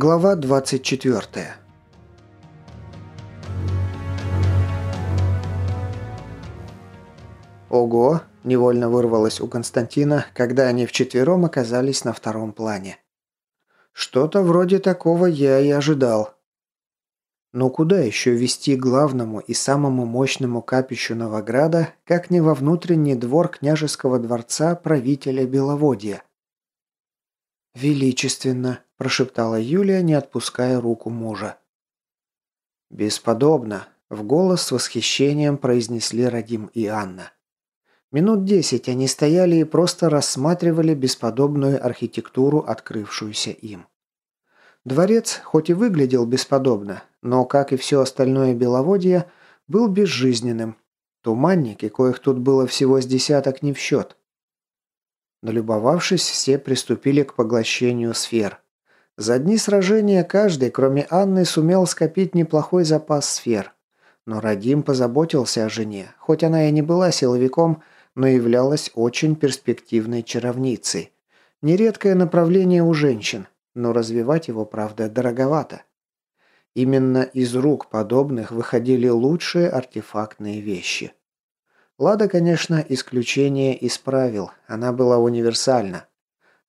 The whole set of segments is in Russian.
Глава 24. Ого, невольно вырвалось у Константина, когда они вчетвером оказались на втором плане. Что-то вроде такого я и ожидал. Но куда еще вести главному и самому мощному капищу Новограда, как не во внутренний двор княжеского дворца правителя Беловодья? «Величественно», – прошептала Юлия, не отпуская руку мужа. «Бесподобно», – в голос с восхищением произнесли Радим и Анна. Минут десять они стояли и просто рассматривали бесподобную архитектуру, открывшуюся им. Дворец, хоть и выглядел бесподобно, но, как и все остальное Беловодье, был безжизненным. Туманники, коих тут было всего с десяток не в счет. Налюбовавшись, все приступили к поглощению сфер. За дни сражения каждый, кроме Анны, сумел скопить неплохой запас сфер. Но Радим позаботился о жене, хоть она и не была силовиком, но являлась очень перспективной чаровницей. Нередкое направление у женщин, но развивать его, правда, дороговато. Именно из рук подобных выходили лучшие артефактные вещи. Лада, конечно, исключение исправил, она была универсальна.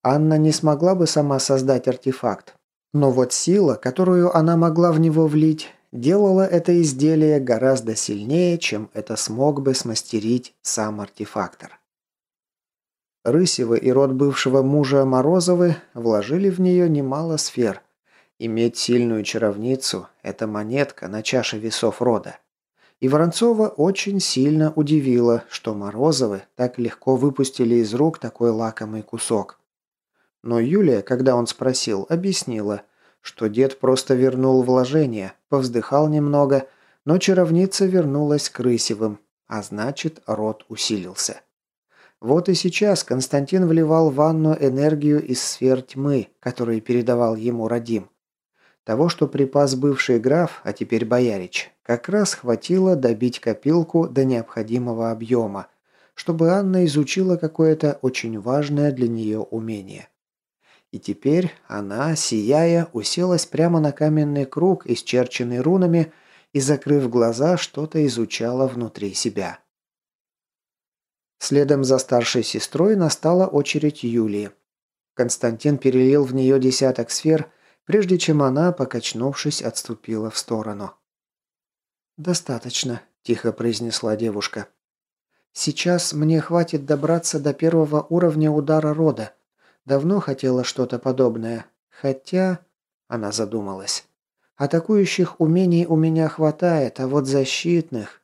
Анна не смогла бы сама создать артефакт. Но вот сила, которую она могла в него влить, делала это изделие гораздо сильнее, чем это смог бы смастерить сам артефактор. Рысевы и род бывшего мужа Морозовы вложили в нее немало сфер. Иметь сильную чаровницу – это монетка на чаше весов рода. И Воронцова очень сильно удивило, что Морозовы так легко выпустили из рук такой лакомый кусок. Но Юлия, когда он спросил, объяснила, что дед просто вернул вложение, повздыхал немного, но чаровница вернулась к Рысевым, а значит, род усилился. Вот и сейчас Константин вливал в ванну энергию из сфер тьмы, которые передавал ему Радим. Того, что припас бывший граф, а теперь боярич, как раз хватило добить копилку до необходимого объема, чтобы Анна изучила какое-то очень важное для нее умение. И теперь она, сияя, уселась прямо на каменный круг, исчерченный рунами, и, закрыв глаза, что-то изучала внутри себя. Следом за старшей сестрой настала очередь Юлии. Константин перелил в нее десяток сфер – прежде чем она, покачнувшись, отступила в сторону. «Достаточно», – тихо произнесла девушка. «Сейчас мне хватит добраться до первого уровня удара рода. Давно хотела что-то подобное. Хотя...» – она задумалась. «Атакующих умений у меня хватает, а вот защитных...»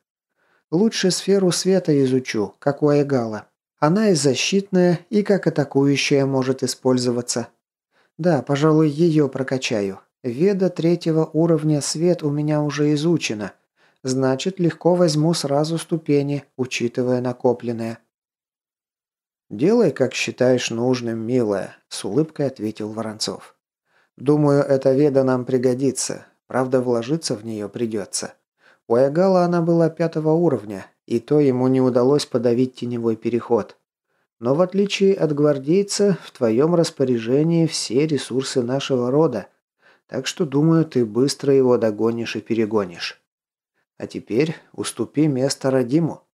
«Лучше сферу света изучу, как у Айгала. Она и защитная, и как атакующая может использоваться. Да, пожалуй, ее прокачаю. Веда третьего уровня свет у меня уже изучена. Значит, легко возьму сразу ступени, учитывая накопленное. «Делай, как считаешь нужным, милая», – с улыбкой ответил Воронцов. «Думаю, эта веда нам пригодится. Правда, вложиться в нее придется. У Айгала она была пятого уровня, и то ему не удалось подавить теневой переход. Но в отличие от гвардейца, в твоем распоряжении все ресурсы нашего рода, так что, думаю, ты быстро его догонишь и перегонишь. А теперь уступи место Радиму».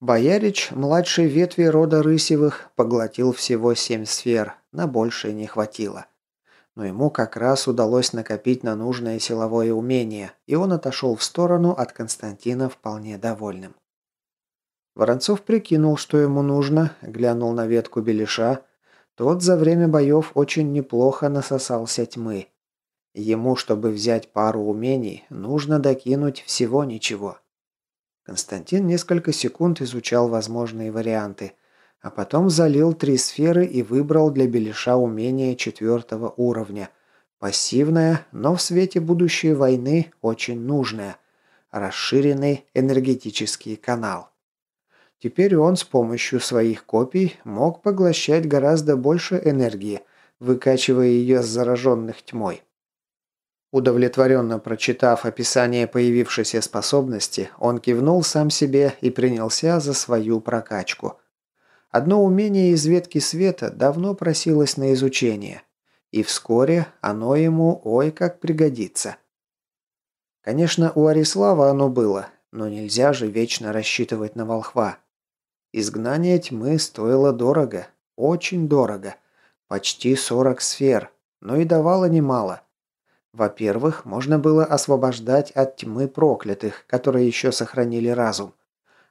Боярич, младшей ветви рода Рысевых, поглотил всего семь сфер, на большее не хватило. Но ему как раз удалось накопить на нужное силовое умение, и он отошел в сторону от Константина вполне довольным. Воронцов прикинул, что ему нужно, глянул на ветку беляша. Тот за время боев очень неплохо насосался тьмы. Ему, чтобы взять пару умений, нужно докинуть всего ничего. Константин несколько секунд изучал возможные варианты, а потом залил три сферы и выбрал для беляша умение четвертого уровня. Пассивное, но в свете будущей войны очень нужное. Расширенный энергетический канал. Теперь он с помощью своих копий мог поглощать гораздо больше энергии, выкачивая ее с зараженных тьмой. Удовлетворенно прочитав описание появившейся способности, он кивнул сам себе и принялся за свою прокачку. Одно умение из ветки света давно просилось на изучение. И вскоре оно ему ой как пригодится. Конечно, у Арислава оно было, но нельзя же вечно рассчитывать на волхва. Изгнание тьмы стоило дорого, очень дорого. Почти 40 сфер, но и давало немало. Во-первых, можно было освобождать от тьмы проклятых, которые еще сохранили разум.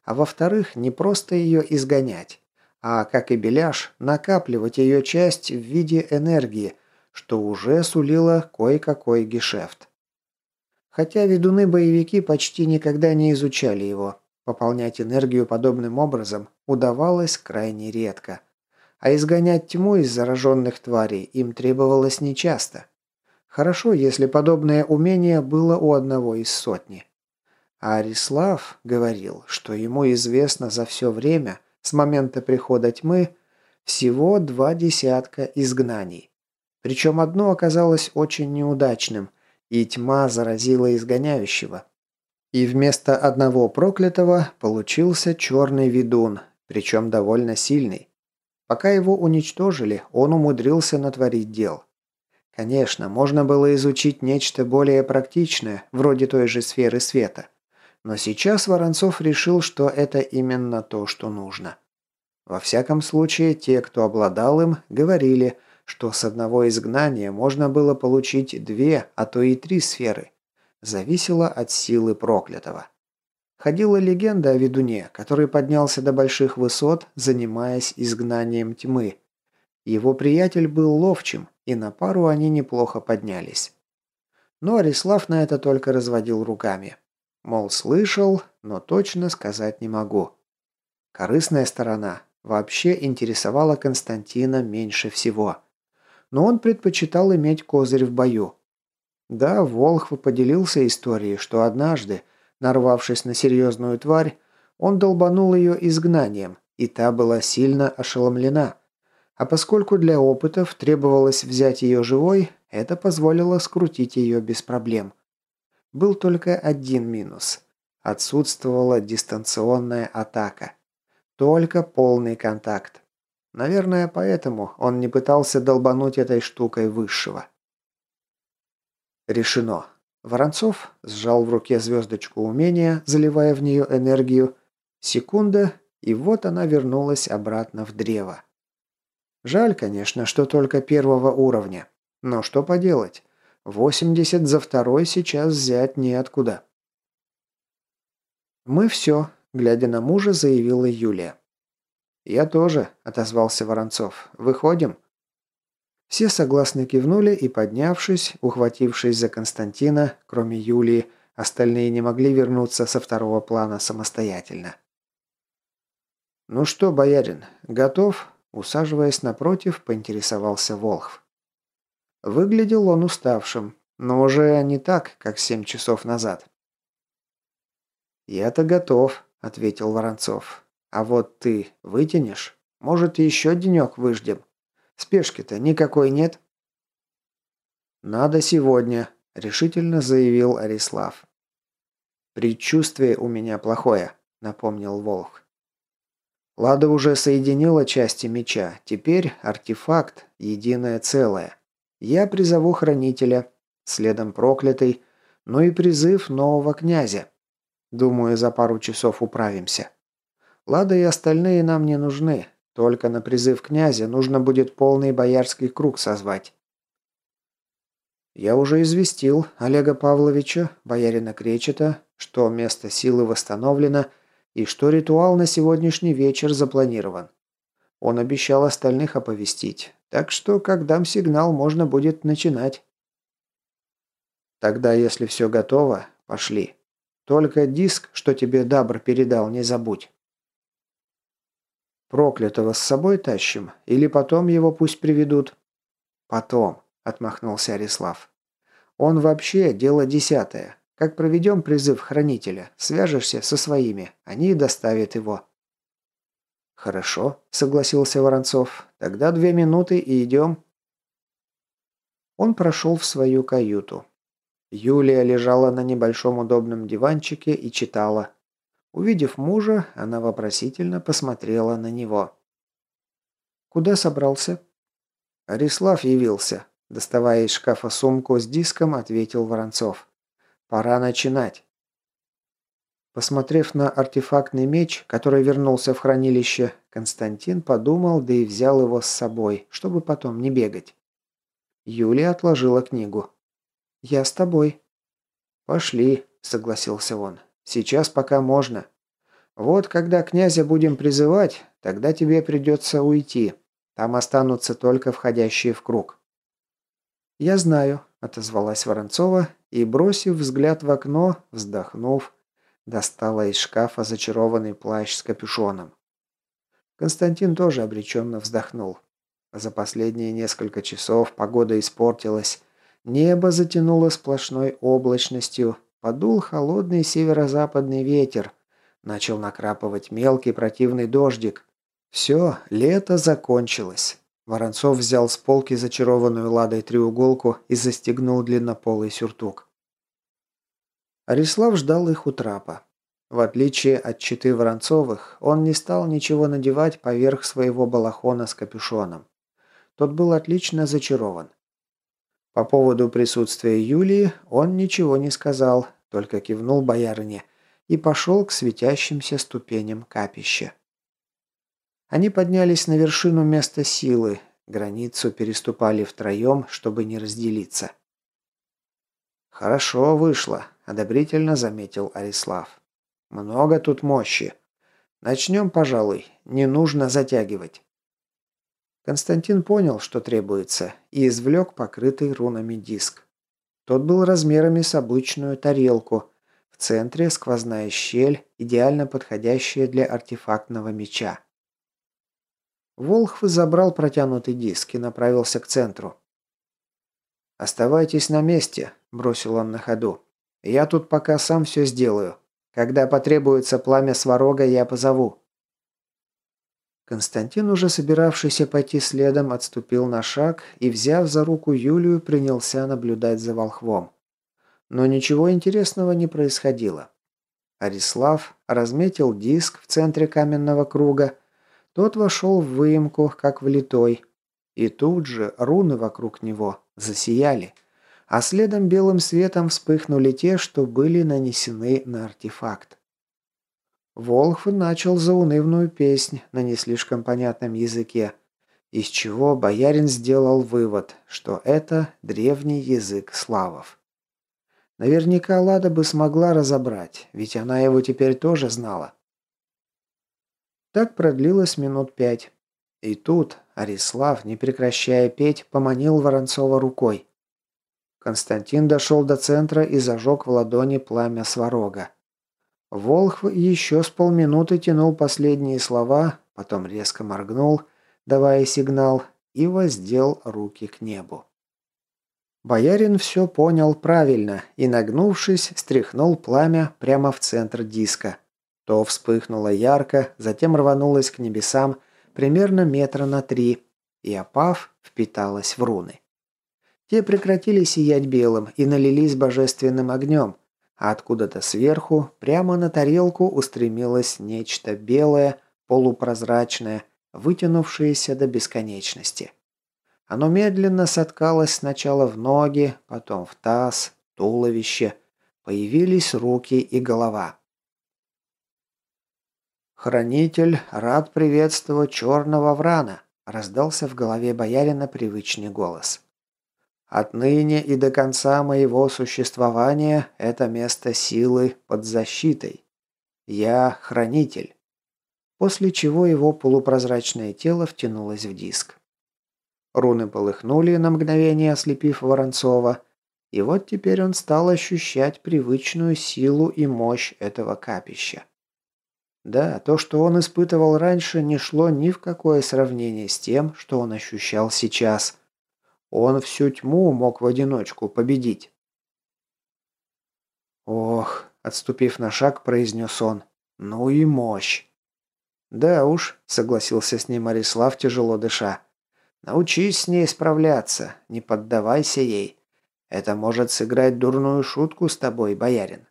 А во-вторых, не просто ее изгонять, а, как и Беляш, накапливать ее часть в виде энергии, что уже сулило кое-какой гешефт. Хотя ведуны-боевики почти никогда не изучали его, пополнять энергию подобным образом удавалось крайне редко. А изгонять тьму из зараженных тварей им требовалось нечасто. Хорошо, если подобное умение было у одного из сотни. А Арислав говорил, что ему известно за все время, с момента прихода тьмы, всего два десятка изгнаний. Причем одно оказалось очень неудачным, и тьма заразила изгоняющего. И вместо одного проклятого получился черный ведун, причем довольно сильный. Пока его уничтожили, он умудрился натворить дел. Конечно, можно было изучить нечто более практичное, вроде той же сферы света. Но сейчас Воронцов решил, что это именно то, что нужно. Во всяком случае, те, кто обладал им, говорили, что с одного изгнания можно было получить две, а то и три сферы. Зависело от силы проклятого. Ходила легенда о ведуне, который поднялся до больших высот, занимаясь изгнанием тьмы. Его приятель был ловчим, и на пару они неплохо поднялись. Но Арислав на это только разводил руками. Мол, слышал, но точно сказать не могу. Корыстная сторона вообще интересовала Константина меньше всего но он предпочитал иметь козырь в бою. Да, Волхв поделился историей, что однажды, нарвавшись на серьезную тварь, он долбанул ее изгнанием, и та была сильно ошеломлена. А поскольку для опытов требовалось взять ее живой, это позволило скрутить ее без проблем. Был только один минус. Отсутствовала дистанционная атака. Только полный контакт. Наверное, поэтому он не пытался долбануть этой штукой высшего. Решено. Воронцов сжал в руке звездочку умения, заливая в нее энергию. Секунда, и вот она вернулась обратно в древо. Жаль, конечно, что только первого уровня. Но что поделать? 80 за второй сейчас взять неоткуда. «Мы все», — глядя на мужа, заявила Юлия. «Я тоже», – отозвался Воронцов. «Выходим?» Все согласно кивнули и, поднявшись, ухватившись за Константина, кроме Юлии, остальные не могли вернуться со второго плана самостоятельно. «Ну что, боярин, готов?» Усаживаясь напротив, поинтересовался Волхв. Выглядел он уставшим, но уже не так, как семь часов назад. «Я-то готов», — ответил Воронцов. А вот ты вытянешь? Может, еще денек выждем? Спешки-то никакой нет?» «Надо сегодня», – решительно заявил Арислав. «Предчувствие у меня плохое», – напомнил Волх. Лада уже соединила части меча. Теперь артефакт – единое целое. Я призову хранителя, следом проклятый, ну и призыв нового князя. Думаю, за пару часов управимся. Лада и остальные нам не нужны. Только на призыв князя нужно будет полный боярский круг созвать. Я уже известил Олега Павловича, боярина Кречета, что место силы восстановлено и что ритуал на сегодняшний вечер запланирован. Он обещал остальных оповестить, так что, как дам сигнал, можно будет начинать. Тогда, если все готово, пошли. Только диск, что тебе Дабр передал, не забудь. Проклятого с собой тащим? Или потом его пусть приведут?» «Потом», — отмахнулся Арислав. «Он вообще дело десятое. Как проведем призыв хранителя, свяжешься со своими, они и доставят его». «Хорошо», — согласился Воронцов. «Тогда две минуты и идем». Он прошел в свою каюту. Юлия лежала на небольшом удобном диванчике и читала. Увидев мужа, она вопросительно посмотрела на него. «Куда собрался?» «Арислав явился», доставая из шкафа сумку с диском, ответил Воронцов. «Пора начинать». Посмотрев на артефактный меч, который вернулся в хранилище, Константин подумал, да и взял его с собой, чтобы потом не бегать. Юлия отложила книгу. «Я с тобой». «Пошли», — согласился он. «Сейчас пока можно. Вот когда князя будем призывать, тогда тебе придется уйти. Там останутся только входящие в круг». «Я знаю», — отозвалась Воронцова и, бросив взгляд в окно, вздохнув, достала из шкафа зачарованный плащ с капюшоном. Константин тоже обреченно вздохнул. За последние несколько часов погода испортилась. Небо затянуло сплошной облачностью, подул холодный северо-западный ветер, начал накрапывать мелкий противный дождик. Все, лето закончилось. Воронцов взял с полки зачарованную ладой треуголку и застегнул длиннополый сюртук. Арислав ждал их у трапа. В отличие от читы Воронцовых, он не стал ничего надевать поверх своего балахона с капюшоном. Тот был отлично зачарован. По поводу присутствия Юлии он ничего не сказал, только кивнул боярине и пошел к светящимся ступеням капища. Они поднялись на вершину места силы, границу переступали втроем, чтобы не разделиться. «Хорошо вышло», – одобрительно заметил Арислав. Много тут мощи. Начнем, пожалуй. Не нужно затягивать. Константин понял, что требуется, и извлек покрытый рунами диск. Тот был размерами с обычную тарелку. В центре сквозная щель, идеально подходящая для артефактного меча. Волхв забрал протянутый диск и направился к центру. «Оставайтесь на месте», – бросил он на ходу. «Я тут пока сам все сделаю. Когда потребуется пламя сварога, я позову». Константин, уже собиравшийся пойти следом, отступил на шаг и, взяв за руку Юлию, принялся наблюдать за волхвом. Но ничего интересного не происходило. Арислав разметил диск в центре каменного круга. Тот вошел в выемку, как влитой. И тут же руны вокруг него засияли – а следом белым светом вспыхнули те, что были нанесены на артефакт. Волхв начал заунывную песнь на не слишком понятном языке, из чего боярин сделал вывод, что это древний язык славов. Наверняка Лада бы смогла разобрать, ведь она его теперь тоже знала. Так продлилось минут пять. И тут Арислав, не прекращая петь, поманил Воронцова рукой. Константин дошел до центра и зажег в ладони пламя сварога. Волхв еще с полминуты тянул последние слова, потом резко моргнул, давая сигнал, и воздел руки к небу. Боярин все понял правильно и, нагнувшись, стряхнул пламя прямо в центр диска. То вспыхнуло ярко, затем рванулось к небесам примерно метра на три и, опав, впиталось в руны. Те прекратили сиять белым и налились божественным огнем, а откуда-то сверху, прямо на тарелку устремилось нечто белое, полупрозрачное, вытянувшееся до бесконечности. Оно медленно соткалось сначала в ноги, потом в таз, туловище. Появились руки и голова. «Хранитель, рад приветствовать черного врана», — раздался в голове боярина привычный голос. Отныне и до конца моего существования это место силы под защитой. Я хранитель. После чего его полупрозрачное тело втянулось в диск. Руны полыхнули на мгновение, ослепив Воронцова, и вот теперь он стал ощущать привычную силу и мощь этого капища. Да, то, что он испытывал раньше, не шло ни в какое сравнение с тем, что он ощущал сейчас – он всю тьму мог в одиночку победить. «Ох», — отступив на шаг, произнес он, — «ну и мощь». «Да уж», — согласился с ним Арислав, тяжело дыша. «Научись с ней справляться, не поддавайся ей. Это может сыграть дурную шутку с тобой, боярин».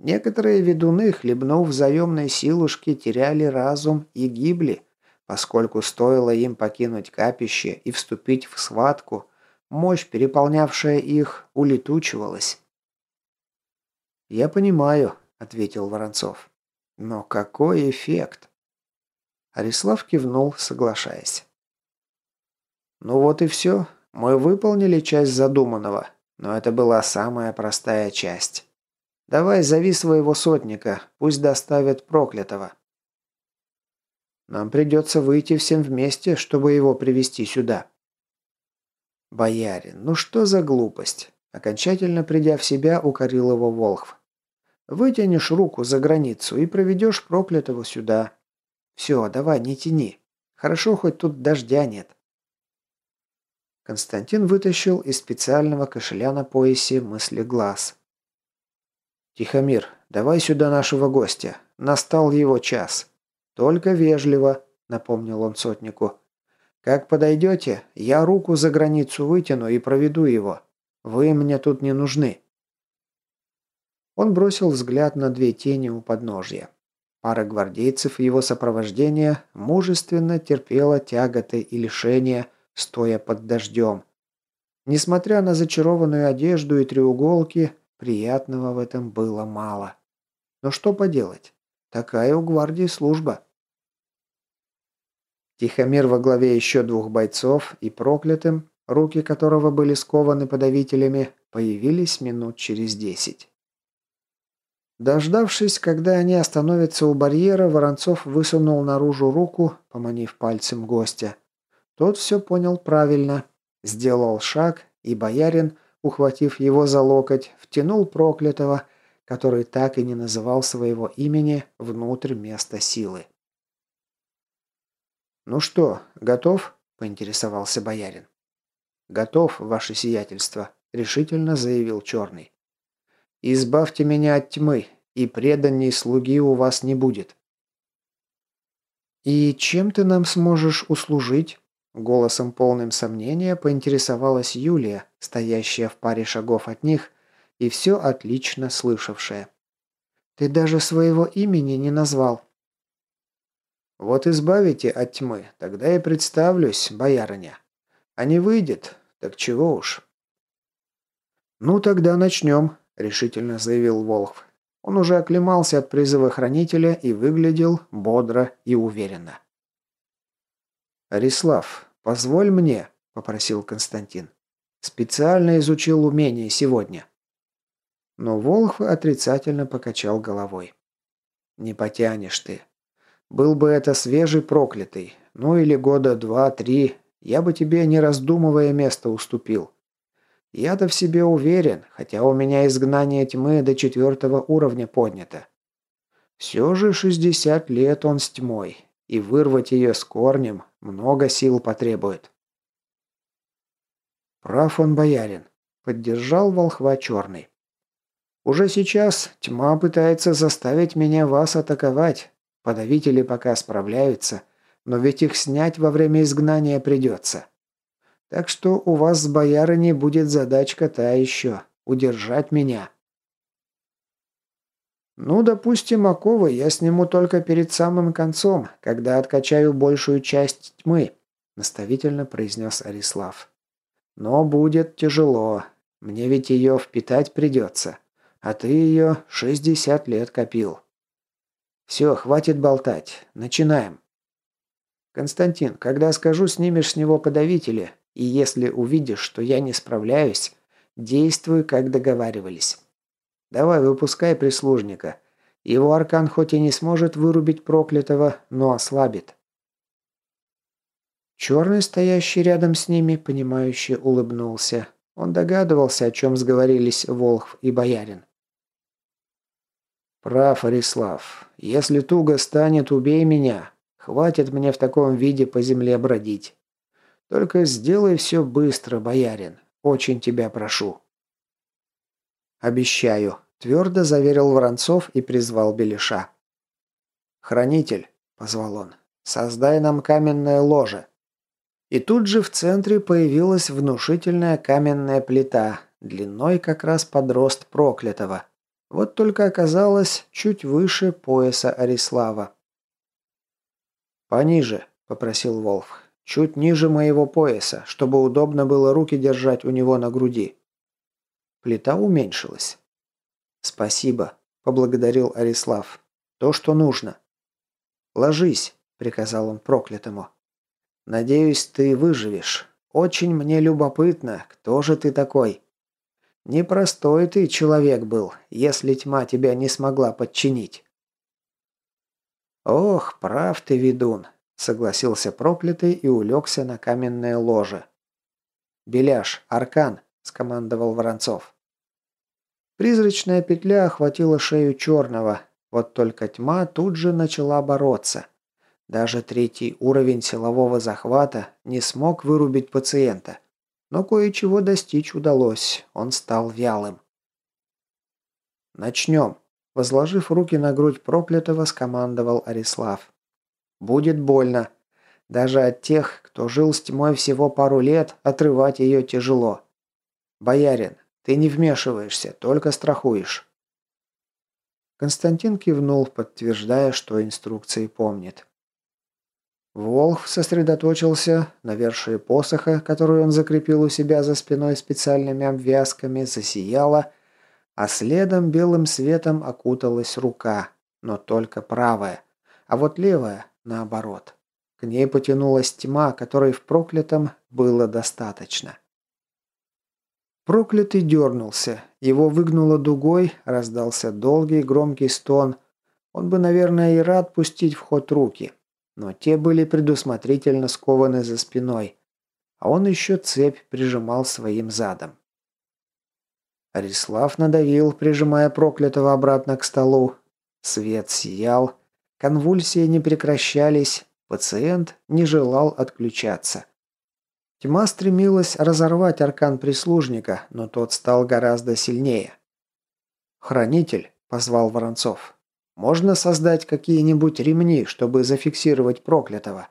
Некоторые ведуны, хлебнув заемной силушки, теряли разум и гибли поскольку стоило им покинуть капище и вступить в схватку, Мощь, переполнявшая их, улетучивалась. «Я понимаю», — ответил Воронцов. «Но какой эффект?» Арислав кивнул, соглашаясь. «Ну вот и все. Мы выполнили часть задуманного, но это была самая простая часть. Давай зови своего сотника, пусть доставят проклятого». «Нам придется выйти всем вместе, чтобы его привести сюда», «Боярин, ну что за глупость?» Окончательно придя в себя, укорил его Волхв. «Вытянешь руку за границу и проведешь проклятого сюда. Все, давай, не тяни. Хорошо, хоть тут дождя нет». Константин вытащил из специального кошеля на поясе мысли глаз. «Тихомир, давай сюда нашего гостя. Настал его час. Только вежливо», — напомнил он сотнику. Как подойдете, я руку за границу вытяну и проведу его. Вы мне тут не нужны». Он бросил взгляд на две тени у подножья. Пара гвардейцев его сопровождения мужественно терпела тяготы и лишения, стоя под дождем. Несмотря на зачарованную одежду и треуголки, приятного в этом было мало. Но что поделать? Такая у гвардии служба. Тихомир во главе еще двух бойцов и проклятым, руки которого были скованы подавителями, появились минут через десять. Дождавшись, когда они остановятся у барьера, Воронцов высунул наружу руку, поманив пальцем гостя. Тот все понял правильно, сделал шаг, и боярин, ухватив его за локоть, втянул проклятого, который так и не называл своего имени, внутрь места силы. «Ну что, готов?» – поинтересовался боярин. «Готов, ваше сиятельство», – решительно заявил Черный. «Избавьте меня от тьмы, и преданней слуги у вас не будет». «И чем ты нам сможешь услужить?» Голосом полным сомнения поинтересовалась Юлия, стоящая в паре шагов от них и все отлично слышавшая. «Ты даже своего имени не назвал». Вот избавите от тьмы, тогда и представлюсь, боярыня. А не выйдет, так чего уж. Ну тогда начнем, решительно заявил Волхв. Он уже оклемался от призыва хранителя и выглядел бодро и уверенно. «Арислав, позволь мне», — попросил Константин. «Специально изучил умение сегодня». Но Волхв отрицательно покачал головой. «Не потянешь ты. Был бы это свежий проклятый, ну или года два-три, я бы тебе, не раздумывая, место уступил. Я-то в себе уверен, хотя у меня изгнание тьмы до четвертого уровня поднято. Все же 60 лет он с тьмой, и вырвать ее с корнем много сил потребует. Прав он, боярин, поддержал волхва черный. Уже сейчас тьма пытается заставить меня вас атаковать, Подавители пока справляются, но ведь их снять во время изгнания придется. Так что у вас с боярыней будет задачка та еще – удержать меня. Ну, допустим, оковы я сниму только перед самым концом, когда откачаю большую часть тьмы, наставительно произнес Арислав. Но будет тяжело. Мне ведь ее впитать придется. А ты ее 60 лет копил. Все, хватит болтать. Начинаем. Константин, когда скажу, снимешь с него подавители, и если увидишь, что я не справляюсь, действуй, как договаривались. Давай, выпускай прислужника. Его аркан хоть и не сможет вырубить проклятого, но ослабит. Черный, стоящий рядом с ними, понимающе улыбнулся. Он догадывался, о чем сговорились Волхв и Боярин. «Прав, Арислав. Если туго станет, убей меня. Хватит мне в таком виде по земле бродить. Только сделай все быстро, боярин. Очень тебя прошу». «Обещаю», – твердо заверил Воронцов и призвал Белиша. «Хранитель», – позвал он, – «создай нам каменное ложе». И тут же в центре появилась внушительная каменная плита, длиной как раз под рост проклятого – вот только оказалось чуть выше пояса Арислава. «Пониже», — попросил Волф. Чуть ниже моего пояса, чтобы удобно было руки держать у него на груди. Плита уменьшилась. «Спасибо», – поблагодарил Арислав. «То, что нужно». «Ложись», – приказал он проклятому. «Надеюсь, ты выживешь. Очень мне любопытно, кто же ты такой?» «Непростой ты человек был, если тьма тебя не смогла подчинить». «Ох, прав ты, ведун», – согласился проклятый и улегся на каменное ложе. «Беляш, аркан», – скомандовал Воронцов. Призрачная петля охватила шею черного, вот только тьма тут же начала бороться. Даже третий уровень силового захвата не смог вырубить пациента. Но кое-чего достичь удалось, он стал вялым. «Начнем», – возложив руки на грудь проклятого, скомандовал Арислав. «Будет больно. Даже от тех, кто жил с тьмой всего пару лет, отрывать ее тяжело. Боярин, ты не вмешиваешься, только страхуешь». Константин кивнул, подтверждая, что инструкции помнит. Волх сосредоточился на вершине посоха, который он закрепил у себя за спиной специальными обвязками, засияла, а следом белым светом окуталась рука, но только правая, а вот левая наоборот. К ней потянулась тьма, которой в проклятом было достаточно. Проклятый дернулся, его выгнуло дугой, раздался долгий громкий стон. Он бы, наверное, и рад пустить в ход руки – но те были предусмотрительно скованы за спиной, а он еще цепь прижимал своим задом. Арислав надавил, прижимая проклятого обратно к столу. Свет сиял, конвульсии не прекращались, пациент не желал отключаться. Тьма стремилась разорвать аркан прислужника, но тот стал гораздо сильнее. «Хранитель», — позвал Воронцов. Можно создать какие-нибудь ремни, чтобы зафиксировать проклятого?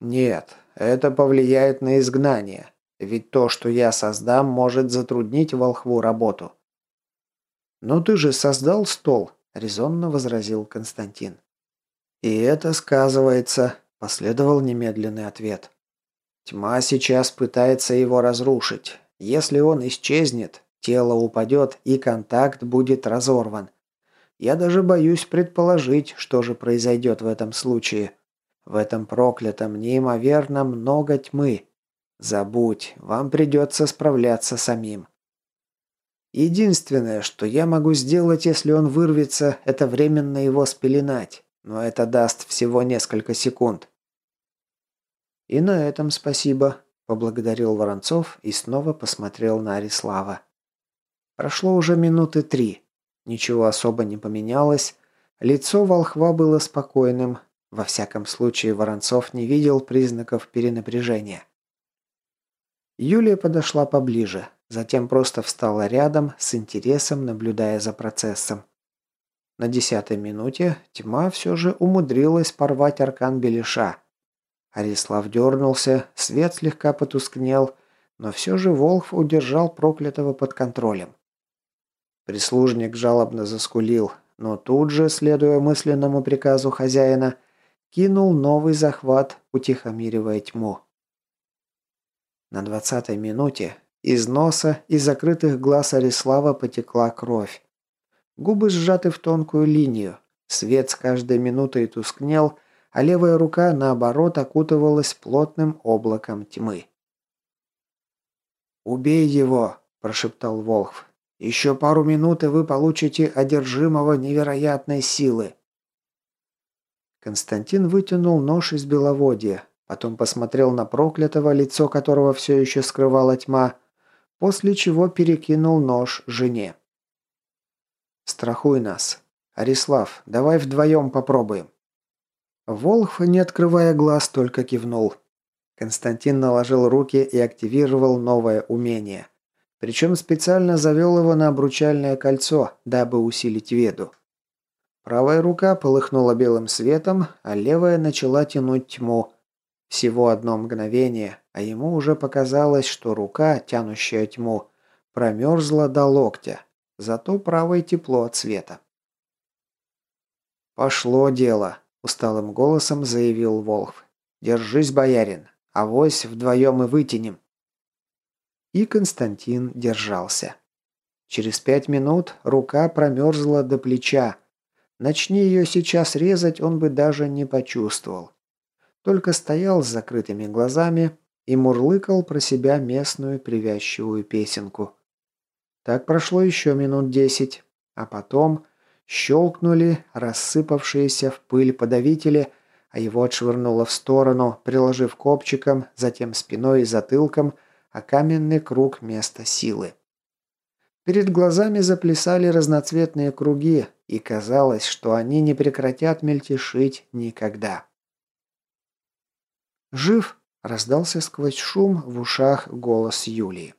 Нет, это повлияет на изгнание. Ведь то, что я создам, может затруднить волхву работу. «Ну ты же создал стол», – резонно возразил Константин. «И это сказывается», – последовал немедленный ответ. «Тьма сейчас пытается его разрушить. Если он исчезнет, тело упадет и контакт будет разорван. Я даже боюсь предположить, что же произойдет в этом случае. В этом проклятом неимоверно много тьмы. Забудь, вам придется справляться самим. Единственное, что я могу сделать, если он вырвется, это временно его спеленать. Но это даст всего несколько секунд. И на этом спасибо, поблагодарил Воронцов и снова посмотрел на Арислава. Прошло уже минуты три. Ничего особо не поменялось. Лицо волхва было спокойным. Во всяком случае, Воронцов не видел признаков перенапряжения. Юлия подошла поближе, затем просто встала рядом, с интересом наблюдая за процессом. На десятой минуте тьма все же умудрилась порвать аркан Белиша. Арислав дернулся, свет слегка потускнел, но все же Волхв удержал проклятого под контролем. Прислужник жалобно заскулил, но тут же, следуя мысленному приказу хозяина, кинул новый захват, утихомиривая тьму. На двадцатой минуте из носа и закрытых глаз Арислава потекла кровь. Губы сжаты в тонкую линию, свет с каждой минутой тускнел, а левая рука, наоборот, окутывалась плотным облаком тьмы. «Убей его!» – прошептал Волхв. Еще пару минут, и вы получите одержимого невероятной силы. Константин вытянул нож из беловодья, потом посмотрел на проклятого, лицо которого все еще скрывала тьма, после чего перекинул нож жене. «Страхуй нас. Арислав, давай вдвоем попробуем». Волхв, не открывая глаз, только кивнул. Константин наложил руки и активировал новое умение – причем специально завел его на обручальное кольцо, дабы усилить веду. Правая рука полыхнула белым светом, а левая начала тянуть тьму. Всего одно мгновение, а ему уже показалось, что рука, тянущая тьму, промерзла до локтя, зато правое тепло от света. «Пошло дело», – усталым голосом заявил Волхв. Держись, боярин. Авось вдвоем и вытянем». И Константин держался. Через пять минут рука промерзла до плеча. Начни ее сейчас резать, он бы даже не почувствовал. Только стоял с закрытыми глазами и мурлыкал про себя местную привязчивую песенку. Так прошло еще минут десять, а потом щелкнули рассыпавшиеся в пыль подавители, а его отшвырнуло в сторону, приложив копчиком, затем спиной и затылком, а каменный круг места силы. Перед глазами заплясали разноцветные круги, и казалось, что они не прекратят мельтешить никогда. «Жив!» – раздался сквозь шум в ушах голос Юлии.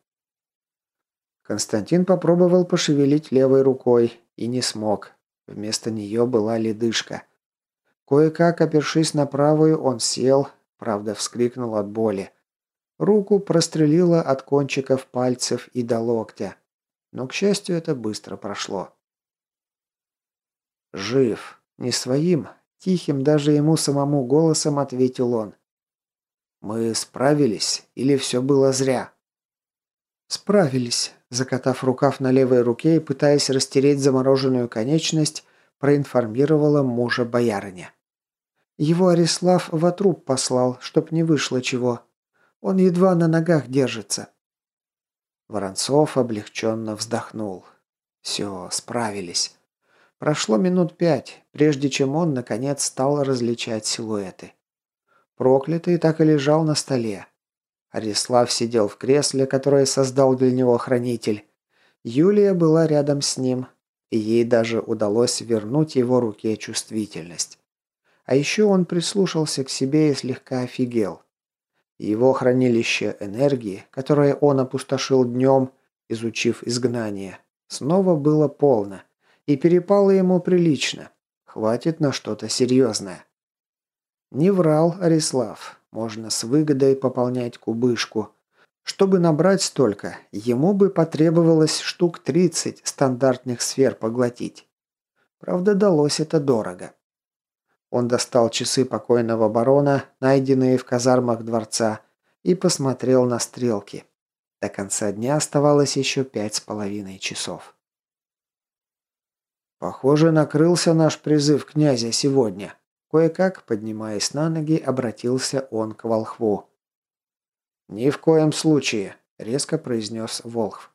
Константин попробовал пошевелить левой рукой и не смог. Вместо нее была ледышка. Кое-как, опершись на правую, он сел, правда, вскрикнул от боли. Руку прострелило от кончиков пальцев и до локтя. Но, к счастью, это быстро прошло. «Жив. Не своим, тихим даже ему самому голосом ответил он. «Мы справились? Или все было зря?» «Справились», закатав рукав на левой руке и пытаясь растереть замороженную конечность, проинформировала мужа боярыня. Его Арислав в отруб послал, чтоб не вышло чего. Он едва на ногах держится. Воронцов облегченно вздохнул. Все, справились. Прошло минут пять, прежде чем он, наконец, стал различать силуэты. Проклятый так и лежал на столе. Арислав сидел в кресле, которое создал для него хранитель. Юлия была рядом с ним, и ей даже удалось вернуть его руке чувствительность. А еще он прислушался к себе и слегка офигел. Его хранилище энергии, которое он опустошил днем, изучив изгнание, снова было полно, и перепало ему прилично. Хватит на что-то серьезное. Не врал Арислав. Можно с выгодой пополнять кубышку. Чтобы набрать столько, ему бы потребовалось штук 30 стандартных сфер поглотить. Правда, далось это дорого. Он достал часы покойного барона, найденные в казармах дворца, и посмотрел на стрелки. До конца дня оставалось еще пять с половиной часов. «Похоже, накрылся наш призыв князя сегодня», Кое-как, поднимаясь на ноги, обратился он к волхву. «Ни в коем случае», — резко произнес Волхв.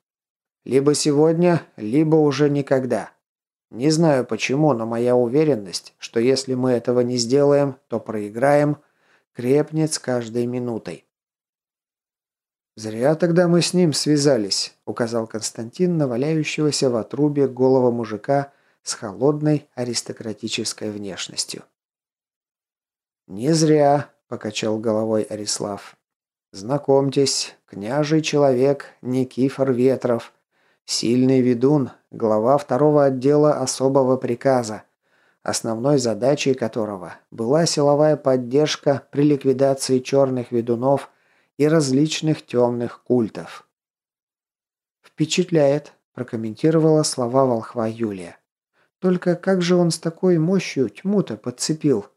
«Либо сегодня, либо уже никогда. Не знаю почему, но моя уверенность, что если мы этого не сделаем, то проиграем, крепнет с каждой минутой». «Зря тогда мы с ним связались», — указал Константин на валяющегося в отрубе голого мужика с холодной аристократической внешностью. «Не зря», – покачал головой Арислав. «Знакомьтесь, княжий человек Никифор Ветров, сильный ведун, глава второго отдела особого приказа, основной задачей которого была силовая поддержка при ликвидации черных ведунов и различных темных культов». «Впечатляет», – прокомментировала слова волхва Юлия. «Только как же он с такой мощью тьму-то подцепил?»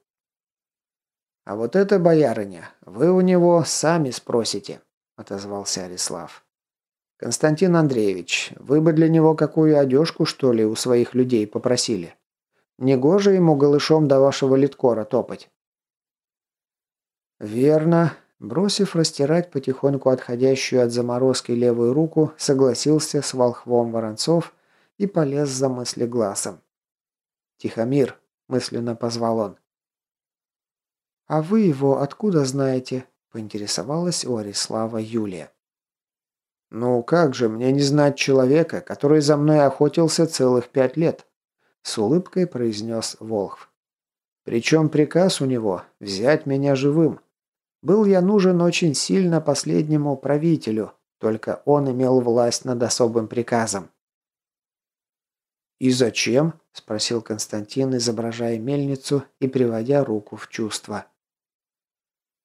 «А вот это, боярыня, вы у него сами спросите», – отозвался Арислав. «Константин Андреевич, вы бы для него какую одежку, что ли, у своих людей попросили? Негоже ему голышом до вашего литкора топать». «Верно», Бросив растирать потихоньку отходящую от заморозки левую руку, согласился с волхвом Воронцов и полез за мыслегласом. «Тихомир», – мысленно позвал он, «А вы его откуда знаете?» – поинтересовалась у Арислава Юлия. «Ну как же мне не знать человека, который за мной охотился целых пять лет?» – с улыбкой произнес Волхв. «Причем приказ у него – взять меня живым. Был я нужен очень сильно последнему правителю, только он имел власть над особым приказом». «И зачем?» – спросил Константин, изображая мельницу и приводя руку в чувство.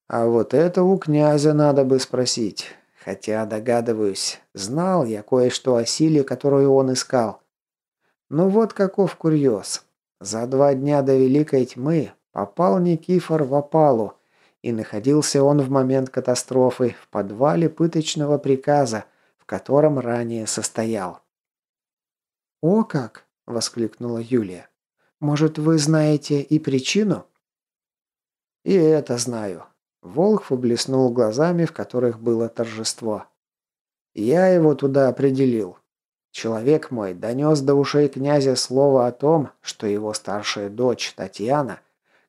А вот это у князя надо бы спросить. Хотя, догадываюсь, знал я кое-что о силе, которую он искал. Ну вот каков курьез. За два дня до Великой Тьмы попал Никифор в опалу И находился он в момент катастрофы в подвале пыточного приказа, в котором ранее состоял. «О как!» – воскликнула Юлия. «Может, вы знаете и причину?» «И это знаю». Волхв блеснул глазами, в которых было торжество. «Я его туда определил. Человек мой донес до ушей князя слово о том, что его старшая дочь Татьяна,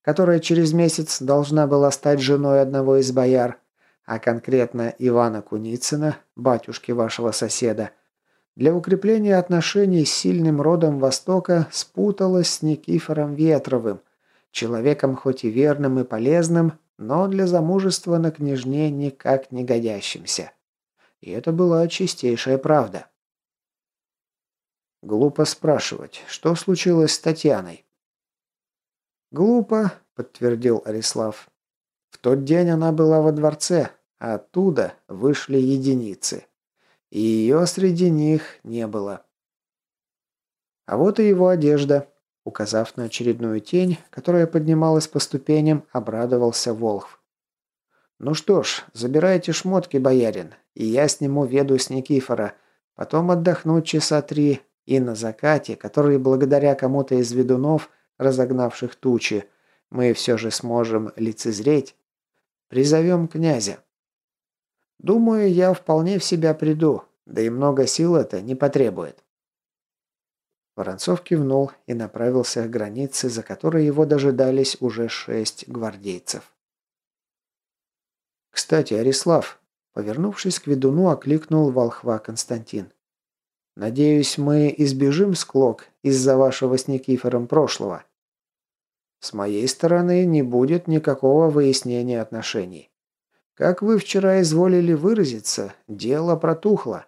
которая через месяц должна была стать женой одного из бояр, а конкретно Ивана Куницына, батюшки вашего соседа, для укрепления отношений с сильным родом Востока спуталась с Никифором Ветровым, человеком хоть и верным и полезным, но для замужества на княжне никак не годящимся. И это была чистейшая правда. Глупо спрашивать, что случилось с Татьяной. Глупо, подтвердил Арислав. В тот день она была во дворце, а оттуда вышли единицы. И ее среди них не было. А вот и его одежда. Указав на очередную тень, которая поднималась по ступеням, обрадовался Волхв. «Ну что ж, забирайте шмотки, боярин, и я сниму веду с Никифора. Потом отдохнуть часа три, и на закате, который благодаря кому-то из ведунов, разогнавших тучи, мы все же сможем лицезреть, призовем князя. Думаю, я вполне в себя приду, да и много сил это не потребует. Воронцов кивнул и направился к границе, за которой его дожидались уже шесть гвардейцев. «Кстати, Арислав», повернувшись к ведуну, окликнул волхва Константин. Надеюсь, мы избежим склок из-за вашего с Никифором прошлого. С моей стороны не будет никакого выяснения отношений. Как вы вчера изволили выразиться, дело протухло.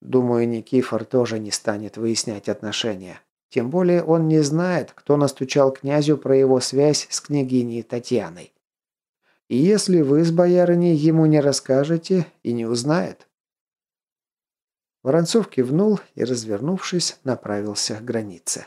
Думаю, Никифор тоже не станет выяснять отношения. Тем более он не знает, кто настучал князю про его связь с княгиней Татьяной. И если вы с боярыней ему не расскажете и не узнает, Воронцов кивнул и, развернувшись, направился к границе.